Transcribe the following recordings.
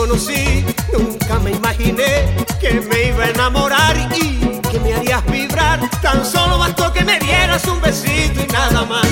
conocí, nunca me imaginé que me iba a enamorar y que me harías vibrar. Tan solo bastó que me dieras un besito y nada más.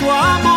tua mão.